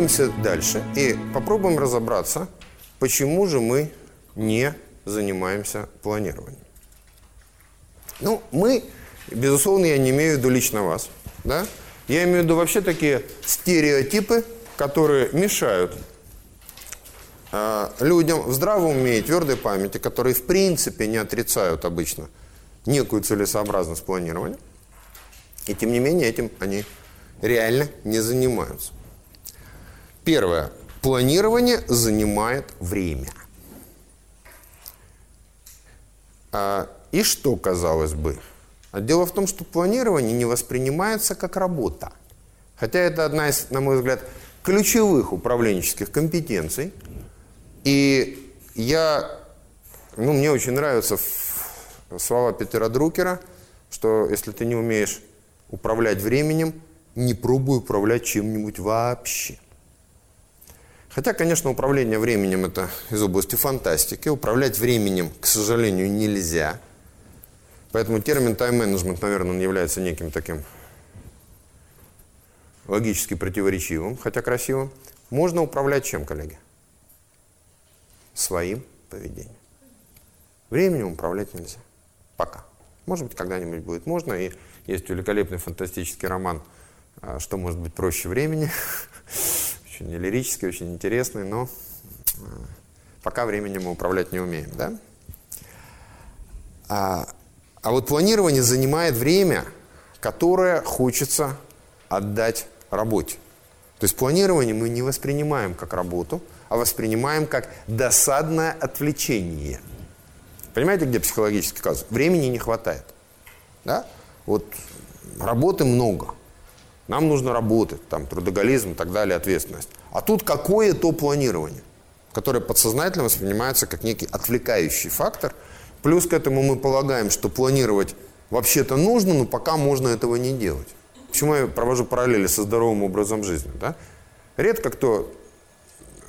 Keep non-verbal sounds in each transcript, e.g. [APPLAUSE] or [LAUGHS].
двигаемся дальше и попробуем разобраться, почему же мы не занимаемся планированием. Ну, мы, безусловно, я не имею в виду лично вас, да? Я имею в виду вообще такие стереотипы, которые мешают э, людям в здравом уме и твердой памяти, которые в принципе не отрицают обычно некую целесообразность планирования, и тем не менее этим они реально не занимаются. Первое. Планирование занимает время. А, и что, казалось бы? А дело в том, что планирование не воспринимается как работа. Хотя это одна из, на мой взгляд, ключевых управленческих компетенций. И я, ну, мне очень нравятся слова Петера Друкера, что если ты не умеешь управлять временем, не пробуй управлять чем-нибудь вообще. Хотя, конечно, управление временем – это из области фантастики. Управлять временем, к сожалению, нельзя. Поэтому термин тайм-менеджмент, наверное, он является неким таким логически противоречивым, хотя красивым. Можно управлять чем, коллеги? Своим поведением. Временем управлять нельзя. Пока. Может быть, когда-нибудь будет можно. И есть великолепный фантастический роман а, «Что может быть проще времени». [LAUGHS] Очень лирический, очень интересный, но а, пока временем мы управлять не умеем. Да? А, а вот планирование занимает время, которое хочется отдать работе. То есть планирование мы не воспринимаем как работу, а воспринимаем как досадное отвлечение. Понимаете, где психологический казус? Времени не хватает. Да? Вот работы много. Нам нужно работать, там, трудоголизм и так далее, ответственность. А тут какое-то планирование, которое подсознательно воспринимается как некий отвлекающий фактор. Плюс к этому мы полагаем, что планировать вообще-то нужно, но пока можно этого не делать. Почему я провожу параллели со здоровым образом жизни? Да? Редко кто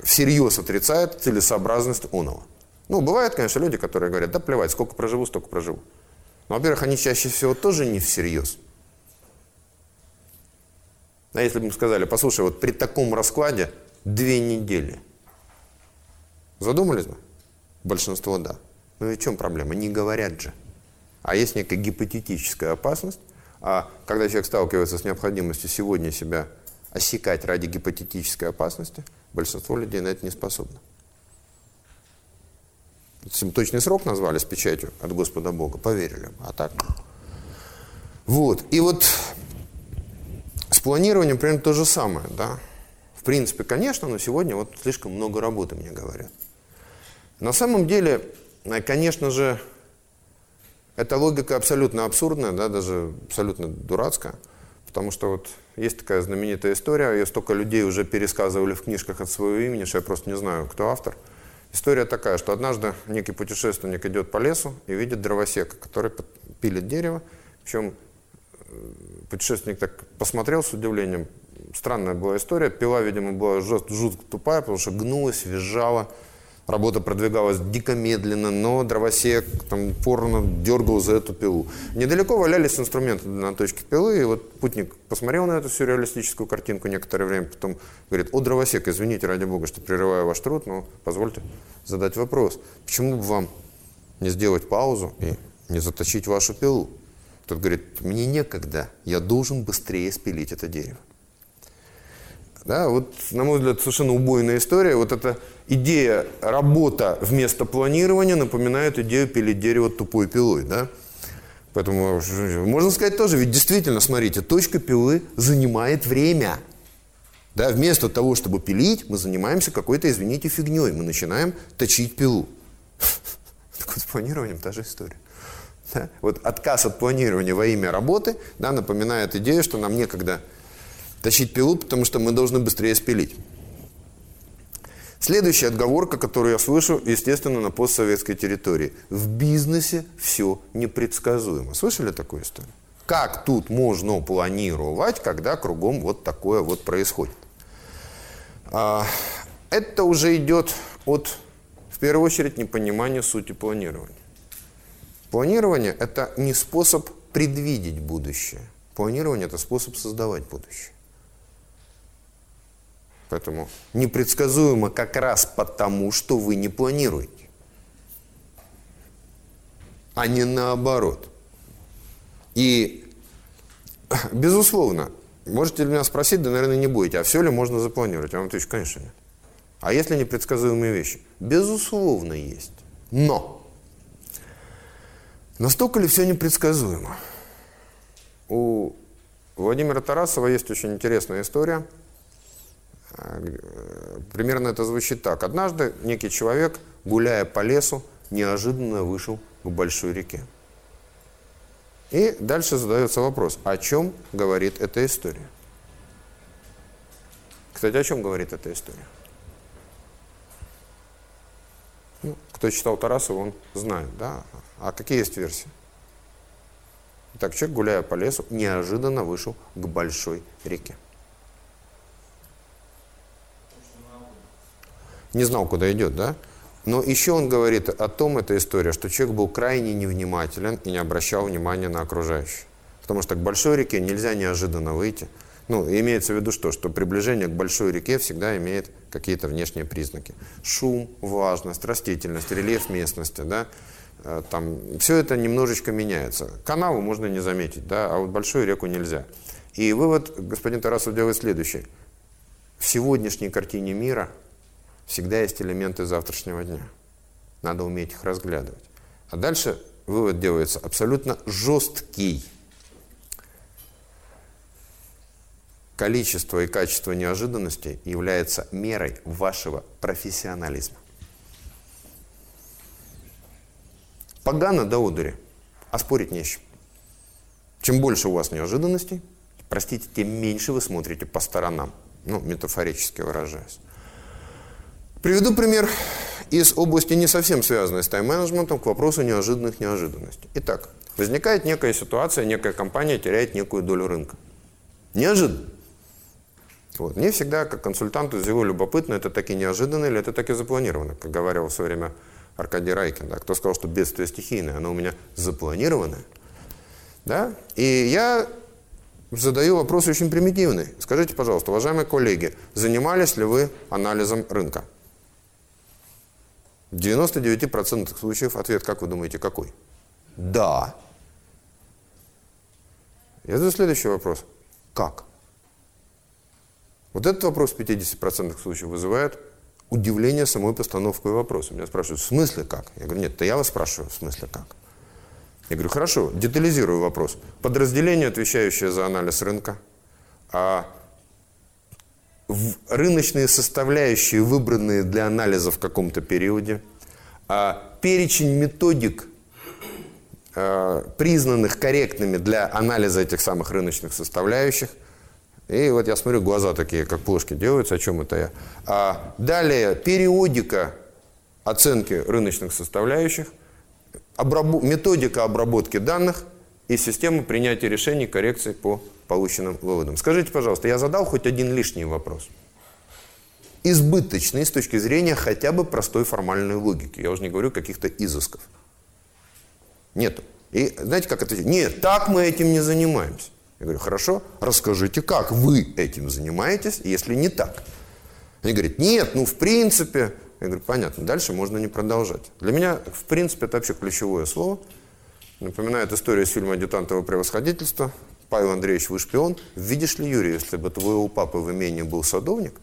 всерьез отрицает целесообразность оного. Ну, бывают, конечно, люди, которые говорят, да плевать, сколько проживу, столько проживу. Но, во-первых, они чаще всего тоже не всерьез. А если бы мы сказали, послушай, вот при таком раскладе две недели. Задумались бы? Большинство да. Ну и в чем проблема? Не говорят же. А есть некая гипотетическая опасность, а когда человек сталкивается с необходимостью сегодня себя осекать ради гипотетической опасности, большинство людей на это не способно. Бы точный срок назвали с печатью от Господа Бога, поверили. А так? Вот. И вот планированием примерно то же самое, да. В принципе, конечно, но сегодня вот слишком много работы, мне говорят. На самом деле, конечно же, эта логика абсолютно абсурдная, да, даже абсолютно дурацкая. Потому что вот есть такая знаменитая история, ее столько людей уже пересказывали в книжках от своего имени, что я просто не знаю, кто автор. История такая, что однажды некий путешественник идет по лесу и видит дровосека, который пилит дерево. Причем э, путешественник так посмотрел с удивлением. Странная была история. Пила, видимо, была жутко тупая, потому что гнулась, визжала. Работа продвигалась дико медленно, но дровосек там упорно дергал за эту пилу. Недалеко валялись инструменты на точке пилы, и вот путник посмотрел на эту сюрреалистическую картинку некоторое время, потом говорит, о, дровосек, извините, ради бога, что прерываю ваш труд, но позвольте задать вопрос. Почему бы вам не сделать паузу и не заточить вашу пилу? Тот говорит, мне некогда, я должен быстрее спилить это дерево. Да, вот, на мой взгляд, совершенно убойная история. Вот эта идея работа вместо планирования напоминает идею пилить дерево тупой пилой. Да? Поэтому можно сказать тоже, ведь действительно, смотрите, точка пилы занимает время. Да, вместо того, чтобы пилить, мы занимаемся какой-то, извините, фигней. Мы начинаем точить пилу. [LAUGHS] Так вот, с планированием та же история. Да? [LAUGHS] Вот отказ от планирования во имя работы да, напоминает идею, что нам некогда тащить пилу, потому что мы должны быстрее спилить. Следующая отговорка, которую я слышу, естественно, на постсоветской территории. В бизнесе все непредсказуемо. Слышали такую историю? Как тут можно планировать, когда кругом вот такое вот происходит? А, это уже идет от, в первую очередь, непонимания сути планирования. Планирование – это не способ предвидеть будущее. Планирование – это способ создавать будущее. Поэтому непредсказуемо как раз потому, что вы не планируете. А не наоборот. И, безусловно, можете ли меня спросить, да, наверное, не будете, а все ли можно запланировать? Я вам отвечу, конечно, нет. А есть ли непредсказуемые вещи? Безусловно, есть. Но настолько ли все непредсказуемо? У Владимира Тарасова есть очень интересная история – Примерно это звучит так. Однажды некий человек, гуляя по лесу, неожиданно вышел к большой реке. И дальше задается вопрос, о чем говорит эта история? Кстати, о чем говорит эта история? Ну, кто читал Тарасова, он знает, да? А какие есть версии? Так, человек, гуляя по лесу, неожиданно вышел к большой реке. не знал, куда идет, да? Но еще он говорит о том, эта история, что человек был крайне невнимателен и не обращал внимания на окружающих. Потому что к большой реке нельзя неожиданно выйти. Ну, имеется в виду что? Что приближение к большой реке всегда имеет какие-то внешние признаки. Шум, влажность, растительность, рельеф местности, да? Э, там, все это немножечко меняется. Канаву можно не заметить, да, а вот большую реку нельзя. И вывод господин Тарасов делает следующий. В сегодняшней картине мира – всегда есть элементы завтрашнего дня. Надо уметь их разглядывать. А дальше вывод делается абсолютно жесткий. Количество и качество неожиданностей является мерой вашего профессионализма. Погано до одури, а спорить не с чем. Чем больше у вас неожиданностей, простите, тем меньше вы смотрите по сторонам. Ну, метафорически выражаясь. Приведу пример из области не совсем связанной с тайм-менеджментом к вопросу неожиданных неожиданностей. Итак, возникает некая ситуация, некая компания теряет некую долю рынка. Неожиданно. Вот. Мне всегда, как консультанту, сделало любопытно, это таки неожиданно или это таки запланировано, как говорил в свое время Аркадий Райкин. Да? Кто сказал, что бедствие стихийное, оно у меня запланированное. Да? И я задаю вопрос очень примитивный. Скажите, пожалуйста, уважаемые коллеги, занимались ли вы анализом рынка? В 99% случаев ответ, как вы думаете, какой? Да. Я задаю следующий вопрос. Как? Вот этот вопрос в 50% случаев вызывает удивление самой постановкой вопроса. Меня спрашивают, в смысле как? Я говорю, нет, это я вас спрашиваю, в смысле как? Я говорю, хорошо, детализирую вопрос. Подразделение, отвечающее за анализ рынка, а рыночные составляющие, выбранные для анализа в каком-то периоде, а перечень методик, а, признанных корректными для анализа этих самых рыночных составляющих. И вот я смотрю, глаза такие, как плошки делаются, о чем это я. А далее, периодика оценки рыночных составляющих, обраб... методика обработки данных и система принятия решений, коррекций по полученным выводам. Скажите, пожалуйста, я задал хоть один лишний вопрос? Избыточный с точки зрения хотя бы простой формальной логики. Я уже не говорю каких-то изысков. Нету. И знаете, как это? Нет, так мы этим не занимаемся. Я говорю, хорошо, расскажите, как вы этим занимаетесь, если не так. Они говорят, нет, ну в принципе. Я говорю, понятно, дальше можно не продолжать. Для меня, в принципе, это вообще ключевое слово. Напоминает историю из фильма «Адъютантово превосходительство». Павел Андреевич, вы шпион. Видишь ли, Юрий, если бы твоего папы в имении был садовник,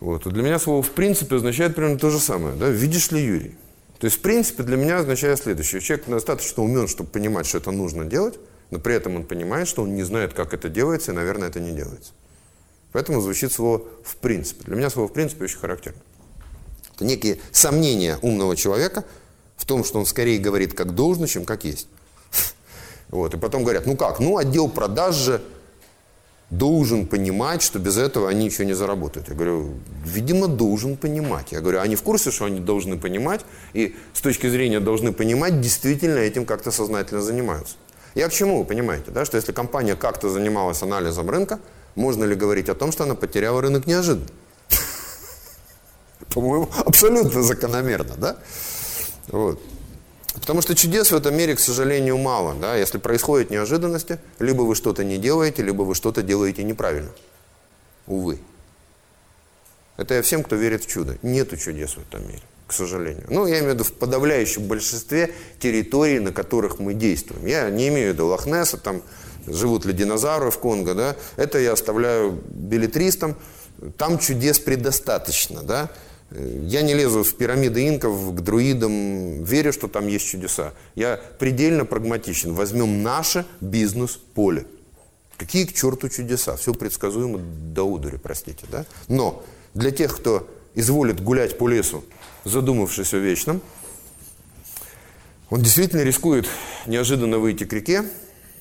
вот, для меня слово «в принципе» означает примерно то же самое. Да? Видишь ли, Юрий? То есть, в принципе, для меня означает следующее. Человек достаточно умен, чтобы понимать, что это нужно делать, но при этом он понимает, что он не знает, как это делается, и, наверное, это не делается. Поэтому звучит слово «в принципе». Для меня слово «в принципе» очень характерно. Это некие сомнения умного человека – в том, что он скорее говорит как должно, чем как есть. [LAUGHS] Вот. И потом говорят, ну как, ну отдел продаж же должен понимать, что без этого они ничего не заработают. Я говорю, видимо, должен понимать. Я говорю, они в курсе, что они должны понимать, и с точки зрения должны понимать, действительно этим как-то сознательно занимаются. Я к чему, понимаете, да, что если компания как-то занималась анализом рынка, можно ли говорить о том, что она потеряла рынок неожиданно? [LAUGHS] По-моему, абсолютно закономерно, да? Вот. Потому что чудес в этом мире, к сожалению, мало. Да? Если происходят неожиданности, либо вы что-то не делаете, либо вы что-то делаете неправильно. Увы. Это я всем, кто верит в чудо. Нету чудес в этом мире, сожалению. Ну, я имею в виду в подавляющем большинстве территорий, на которых мы действуем. Я не имею в виду Лохнесса, там живут ли динозавры в Конго, да. Это я оставляю билетристам. Там чудес предостаточно, да. Я не лезу в пирамиды инков, к друидам, верю, что там есть чудеса. Я предельно прагматичен. Возьмем наше бизнес-поле. Какие к черту чудеса? Все предсказуемо до удури, простите, да? Но для тех, кто изволит гулять по лесу, задумавшись о вечном, он действительно рискует неожиданно выйти к реке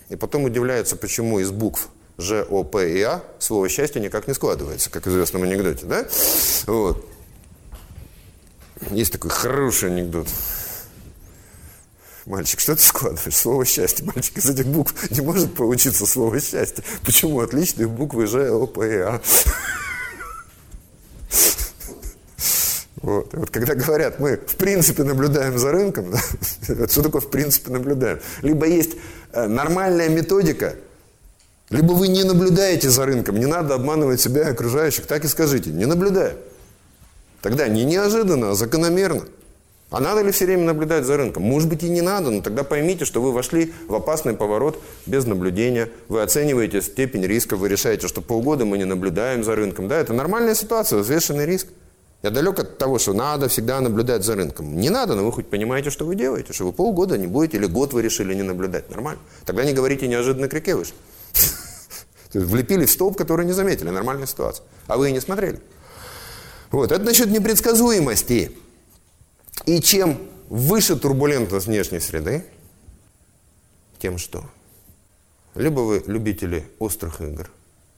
и потом удивляется, почему из букв Ж, О, П и А слово «счастье» никак не складывается, как в известном анекдоте, да? Вот. Есть такой хороший анекдот. Мальчик, что ты складываешь? Слово «счастье». Мальчик из этих букв не может получиться слово «счастье». Почему? Отличные буквы Ж, О, П и А. Вот. Вот когда говорят, мы в принципе наблюдаем за рынком, да, [LAUGHS] что такое в принципе наблюдаем? Либо есть э, нормальная методика, либо вы не наблюдаете за рынком, не надо обманывать себя и окружающих, так и скажите, не наблюдаю. Тогда не неожиданно, а закономерно. А надо ли все время наблюдать за рынком? Может быть и не надо, но тогда поймите, что вы вошли в опасный поворот без наблюдения. Вы оцениваете степень риска, вы решаете, что полгода мы не наблюдаем за рынком. Да, это нормальная ситуация, взвешенный риск. Я далек от того, что надо всегда наблюдать за рынком. Не надо, но вы хоть понимаете, что вы делаете, что вы полгода не будете, или год вы решили не наблюдать. Нормально. Тогда не говорите неожиданно к реке вышли. Влепили в столб, который не заметили. Нормальная ситуация. А вы и не смотрели. Вот, это насчет непредсказуемости. И чем выше турбулентность внешней среды, тем что? Либо вы любители острых игр,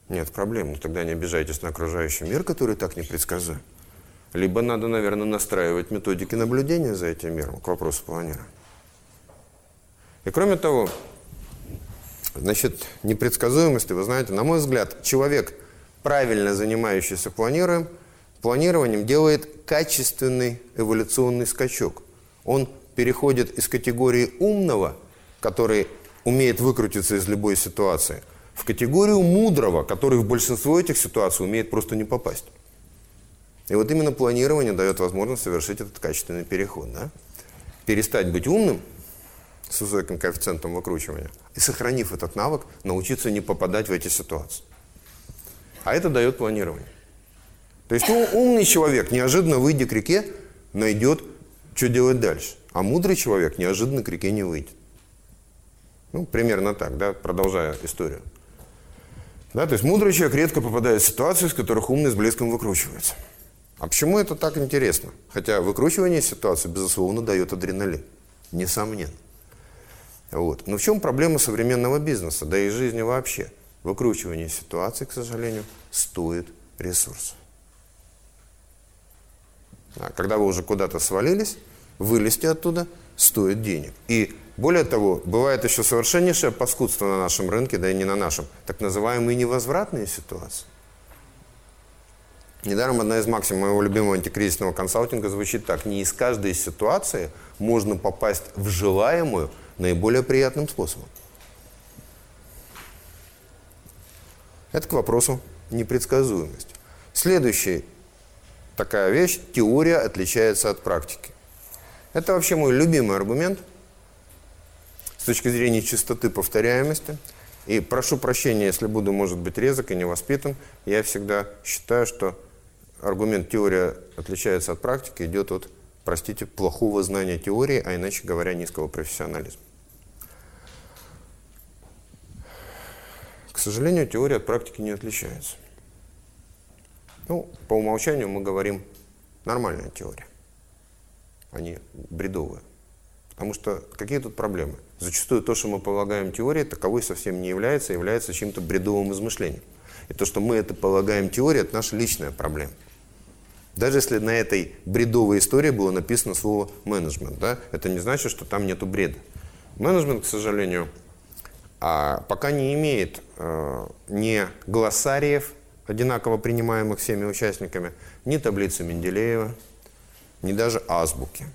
нет проблем, но тогда не обижайтесь на окружающий мир, который так непредсказуем. Либо надо, наверное, настраивать методики наблюдения за этим миром, к вопросу планирования. И кроме того, значит, непредсказуемости, вы знаете, на мой взгляд, человек, правильно занимающийся планируем, планированием делает качественный эволюционный скачок. Он переходит из категории умного, который умеет выкрутиться из любой ситуации, в категорию мудрого, который в большинство этих ситуаций умеет просто не попасть. И вот именно планирование дает возможность совершить этот качественный переход. Да? Перестать быть умным с высоким коэффициентом выкручивания и, сохранив этот навык, научиться не попадать в эти ситуации. А это дает планирование. То есть ну, умный человек, неожиданно выйдя к реке, найдет, что делать дальше. А мудрый человек неожиданно к реке не выйдет. Ну, примерно так, да, продолжая историю. Да, то есть мудрый человек редко попадает в ситуации, из которых умный с блеском выкручивается. А почему это так интересно? Хотя выкручивание ситуации, безусловно, дает адреналин. Несомненно. Вот. Но в чем проблема современного бизнеса, да и жизни вообще? Выкручивание ситуации, к сожалению, стоит ресурсов. А когда вы уже куда-то свалились, вылезти оттуда стоит денег. И более того, бывает еще совершеннейшее паскудство на нашем рынке, да и не на нашем, так называемые невозвратные ситуации. Недаром одна из максим моего любимого антикризисного консалтинга звучит так. Не из каждой ситуации можно попасть в желаемую наиболее приятным способом. Это к вопросу непредсказуемости. Следующий такая вещь, теория отличается от практики. Это вообще мой любимый аргумент с точки зрения чистоты повторяемости. И прошу прощения, если буду, может быть, резок и невоспитан. Я всегда считаю, что аргумент теория отличается от практики идет от, простите, плохого знания теории, а иначе говоря, низкого профессионализма. К сожалению, теория от практики не отличается. Ну, по умолчанию мы говорим нормальная теория, а не бредовая. Потому что какие тут проблемы? Зачастую то, что мы полагаем теорией, таковой совсем не является, является чем-то бредовым измышлением. И то, что мы это полагаем теорией, это наша личная проблема. Даже если на этой бредовой истории было написано слово менеджмент, да, это не значит, что там нету бреда. Менеджмент, к сожалению, а, пока не имеет э, ни глоссариев, одинаково принимаемых всеми участниками, ни таблицы Менделеева, ни даже азбуки.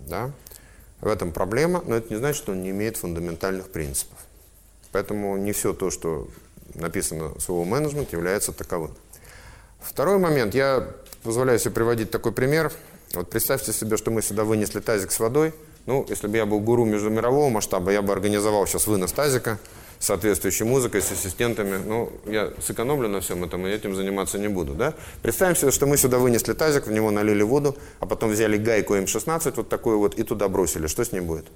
Да? В этом проблема, но это не значит, что он не имеет фундаментальных принципов. Поэтому не все то, что написано слово менеджмент, является таковым. Второй момент. Я позволяю себе приводить такой пример. Вот представьте себе, что мы сюда вынесли тазик с водой. Ну, если бы я был гуру междумирового масштаба, я бы организовал сейчас вынос тазика с соответствующей музыкой, с ассистентами. Ну, я сэкономлю на всем этом, и этим заниматься не буду, да? Представим себе, что мы сюда вынесли тазик, в него налили воду, а потом взяли гайку М16, вот такую вот, и туда бросили. Что с ней будет?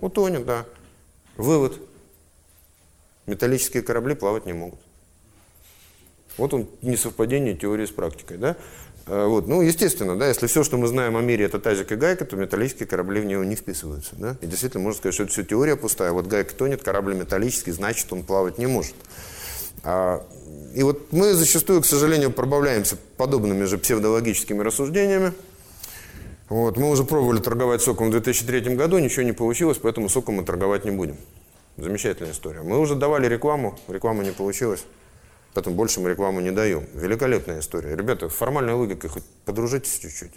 Утонет, да. Вывод. Металлические корабли плавать не могут. Вот он несовпадение теории с практикой, да? А, вот. Ну, естественно, да, если все, что мы знаем о мире, это тазик и гайка, то металлические корабли в него не вписываются. Да? И действительно, можно сказать, что это все теория пустая. Вот гайка тонет, корабль металлический, значит, он плавать не может. А, и вот мы зачастую, к сожалению, пробавляемся подобными же псевдологическими рассуждениями. Вот. Мы уже пробовали торговать соком в 2003 году, ничего не получилось, поэтому соком мы торговать не будем. Замечательная история. Мы уже давали рекламу, реклама не получилась. Поэтому больше мы рекламу не даем. Великолепная история. Ребята, формальной логикой хоть подружитесь чуть-чуть.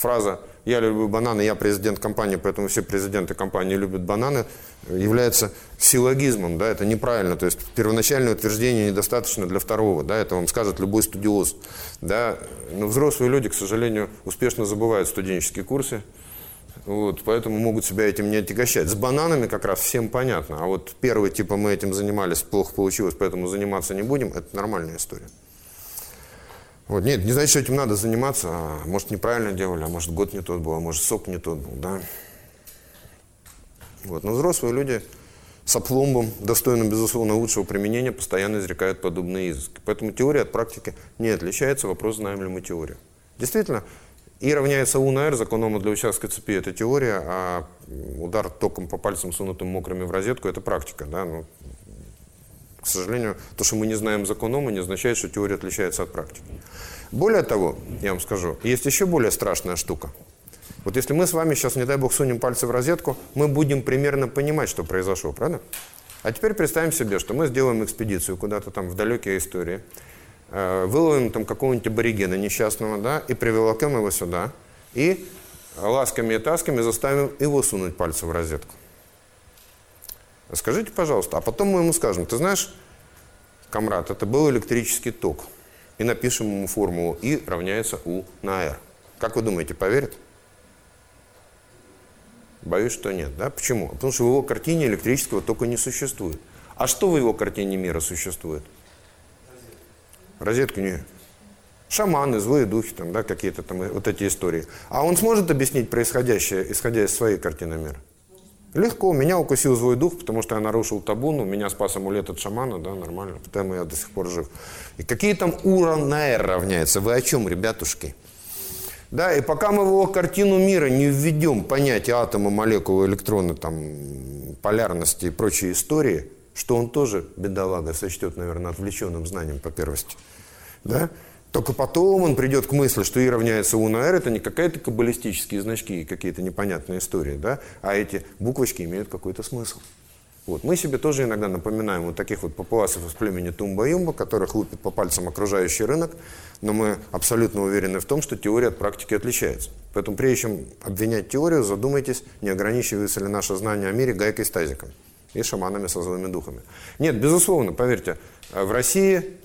Фраза «я люблю бананы, я президент компании, поэтому все президенты компании любят бананы» является силлогизмом, да, это неправильно. То есть первоначальное утверждение недостаточно для второго, да, это вам скажет любой студиоз. Да. Но взрослые люди, к сожалению, успешно забывают студенческие курсы, вот, поэтому могут себя этим не отягощать. С бананами как раз всем понятно. А вот первый, типа, мы этим занимались, плохо получилось, поэтому заниматься не будем, это нормальная история. Вот, нет, не значит, что этим надо заниматься. А может, неправильно делали, а может, год не тот был, а может, сок не тот был, да. Вот, но взрослые люди с опломбом, достойным, безусловно, лучшего применения, постоянно изрекают подобные изыски. Поэтому теория от практики не отличается. Вопрос, знаем ли мы теорию. Действительно, и равняется У на R, закон Ома для участка цепи – это теория, а удар током по пальцам, сунутым мокрыми в розетку – это практика. Да? Ну, к сожалению, то, что мы не знаем закон Ома, не означает, что теория отличается от практики. Более того, я вам скажу, есть еще более страшная штука. Вот если мы с вами сейчас, не дай бог, сунем пальцы в розетку, мы будем примерно понимать, что произошло, правда? А теперь представим себе, что мы сделаем экспедицию куда-то там в далекие истории – выловим там какого-нибудь аборигена несчастного, да, и приволокем его сюда, и ласками и тасками заставим его сунуть пальцы в розетку. Скажите, пожалуйста, а потом мы ему скажем, ты знаешь, комрад, это был электрический ток, и напишем ему формулу И равняется У на R. Как вы думаете, поверит? Боюсь, что нет. Да? Почему? Потому что в его картине электрического тока не существует. А что в его картине мира существует? Розетку не. Шаманы, злые духи, там, да, какие-то там вот эти истории. А он сможет объяснить происходящее, исходя из своей картины мира? Легко. Меня укусил злой дух, потому что я нарушил табуну, меня спас амулет от шамана, да, нормально, поэтому я до сих пор жив. И какие там уран на равняется? Вы о чем, ребятушки? Да, и пока мы в его картину мира не введем понятие атома, молекулы, электрона, там, полярности и прочие истории, что он тоже, бедолага, сочтет, наверное, отвлеченным знанием по первости – да? Только потом он придет к мысли, что И равняется У на R, это не какие-то каббалистические значки, какие-то непонятные истории, да? а эти буквочки имеют какой-то смысл. Вот. Мы себе тоже иногда напоминаем вот таких вот папуасов из племени Тумба-Юмба, которых лупит по пальцам окружающий рынок, но мы абсолютно уверены в том, что теория от практики отличается. Поэтому прежде чем обвинять теорию, задумайтесь, не ограничивается ли наше знание о мире гайкой с тазиком и шаманами со злыми духами. Нет, безусловно, поверьте, в России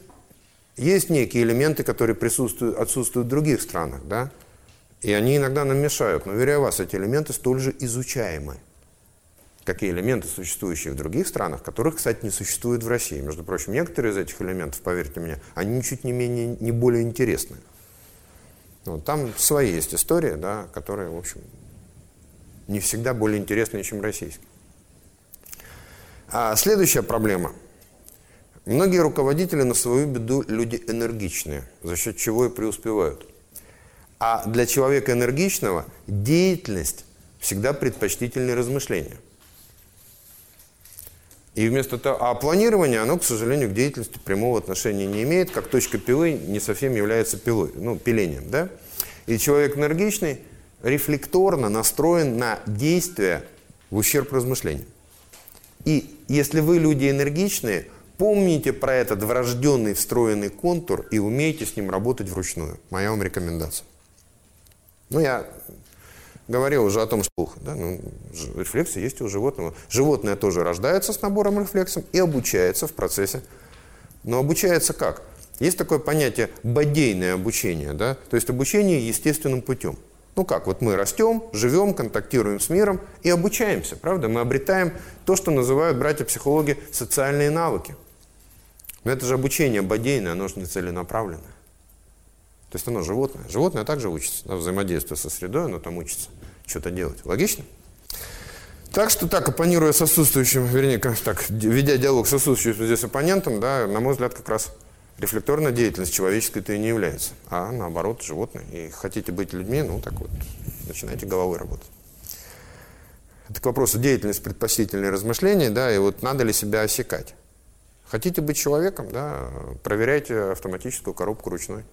есть некие элементы, которые присутствуют, отсутствуют в других странах, да? И они иногда нам мешают. Но, уверяю вас, эти элементы столь же изучаемы, как и элементы, существующие в других странах, которых, кстати, не существует в России. Между прочим, некоторые из этих элементов, поверьте мне, они ничуть не менее, не более интересны. Вот, там свои есть истории, да, которые, в общем, не всегда более интересные, чем российские. А следующая проблема – Многие руководители на свою беду люди энергичные, за счет чего и преуспевают. А для человека энергичного деятельность всегда предпочтительнее размышления. И вместо того, а планирование, оно, к сожалению, к деятельности прямого отношения не имеет, как точка пилы не совсем является пилой, ну, пилением, да? И человек энергичный рефлекторно настроен на действия в ущерб размышлениям. И если вы люди энергичные, Помните про этот врожденный встроенный контур и умейте с ним работать вручную. Моя вам рекомендация. Ну, я говорил уже о том, что да, ну, рефлексы есть у животного. Животное тоже рождается с набором рефлексов и обучается в процессе. Но обучается как? Есть такое понятие бодейное обучение, да? то есть обучение естественным путем. Ну как, вот мы растем, живем, контактируем с миром и обучаемся, правда? Мы обретаем то, что называют братья-психологи социальные навыки. Но это же обучение бодейное, оно же не целенаправленное. То есть оно животное. Животное также учится, да, взаимодействие со средой, оно там учится что-то делать. Логично? Так что так, оппонируя с отсутствующим, вернее, так, ведя диалог с отсутствующим здесь оппонентом, да, на мой взгляд, как раз рефлекторная деятельность человеческой-то и не является, а наоборот, животное. И хотите быть людьми, ну так вот, начинайте головой работать. Это к вопросу деятельность, предпочтительные размышления, да, и вот надо ли себя осекать. Хотите быть человеком, да, проверяйте автоматическую коробку ручной.